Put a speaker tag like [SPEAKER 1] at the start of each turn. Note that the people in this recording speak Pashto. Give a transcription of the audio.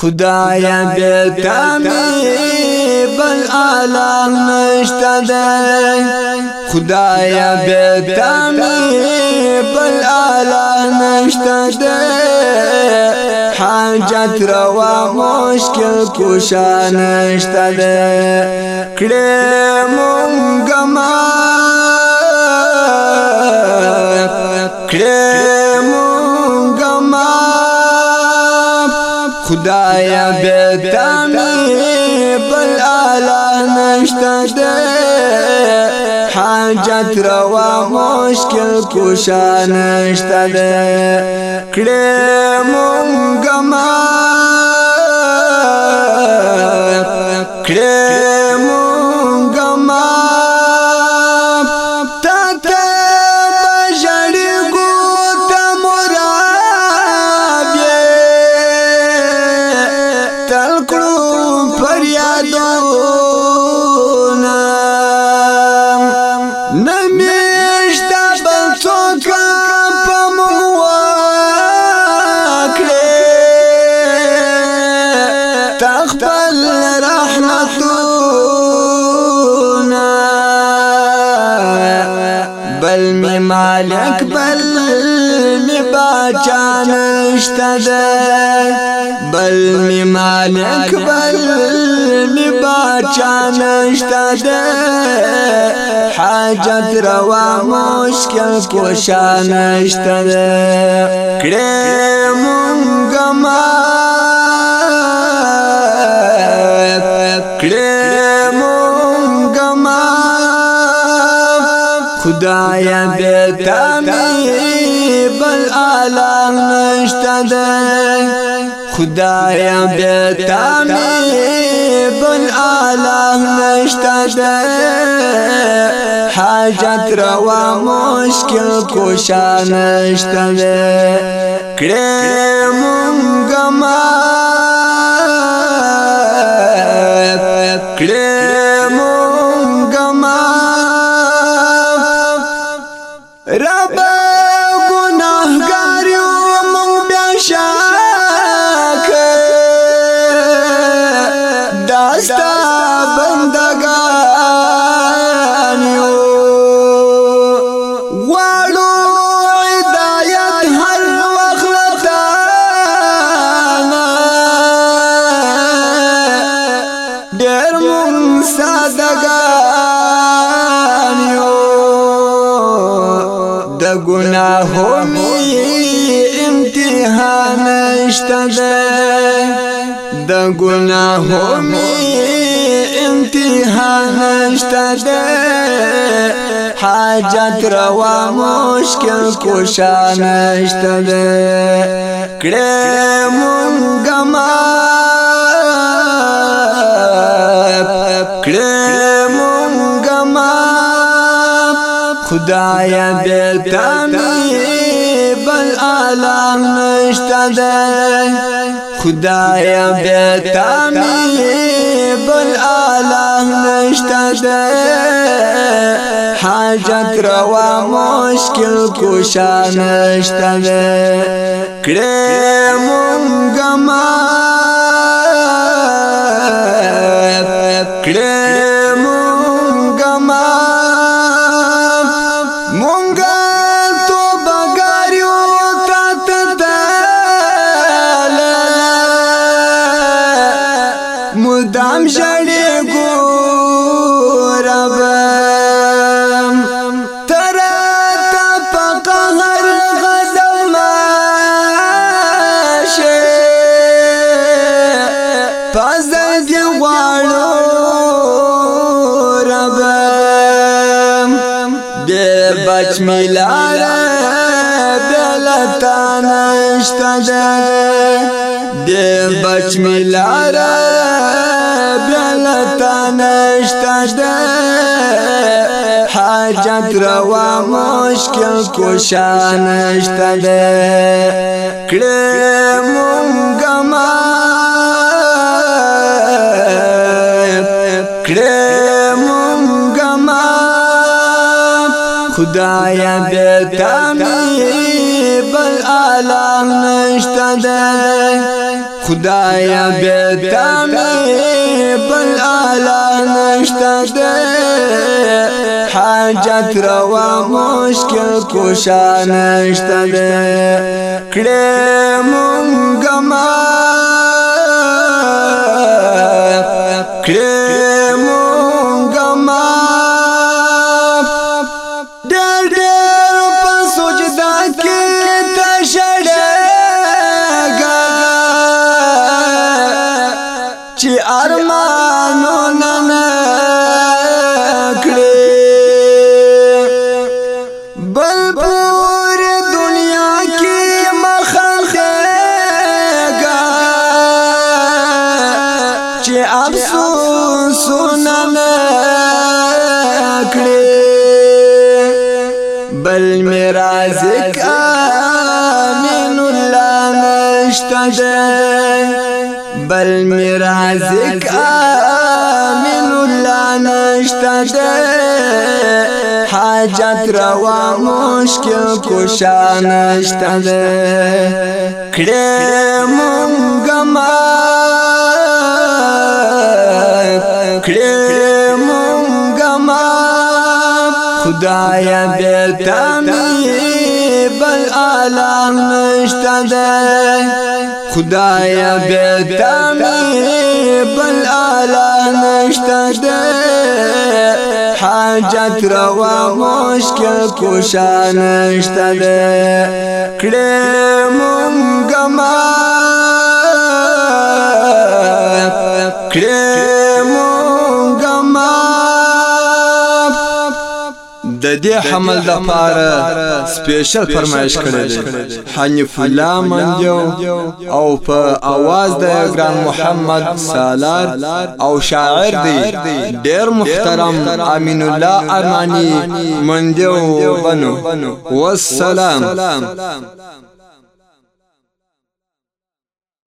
[SPEAKER 1] خدایا بیتا می بل آلام نشتا ده خدایا بیتا می بل آلام نشتا ده حاجت روا مشکل کشا نشتا ده کڑی مونگمان خدایا بیتا می بل آلا نشتا دے حاجت روا مشکل کشا نشتا دے کڑے مو مالک بل می باچا نشتا ده بل می مالک بل می باچا نشتا ده حاجت روا مشکل کوشا نشتا ده کړه مونږه ما کړه خدایا دې تامي بل اعلی نشته ده خدایا دې تامي بل اعلی نشته ده حاجت روا مشکل کوشا نشته ده کړه مونږه نشته د ګناهو می انتها نشته حاجت روا مشکل کوشا نشته کړه مونږ ما کړه مونږ ما خدای دې تامي بل عالم نشته ده خدایا بیا تامی بل آلہ نشتا دے حاجت روا مشکل کشا نشتا دے کڑے منگمات کڑے بچ ملار دلتا نشتا ده دی بچ ملار دلتا نشتا ده حاجت روا مشکل کشا نشتا ده کلی مونگمان خدایا د تامی بل عالم نشته ده خدایا د تامی بل عالم نشته ده حاجت روا مشکل کوشا نشته ده کړه مونږه بل میرا ذکا امین الله نشته بل میرا ذکا امین الله نشته حاجت روا مشکل کشا نشته کړه مونږه خدایا بے تامی بل آلام نشتا دے خدایا بے تامی بل آلام نشتا دے حاجت روا مشکل کشا نشتا دے کڑے کڑے د دې حمل د پاره سپیشل فرمایش کړی دی حنیف الله مندیو او په आवाज د ګران محمد سالار او شاعر دی ډیر محترم امین الله ارمانی مندیو بنو والسلام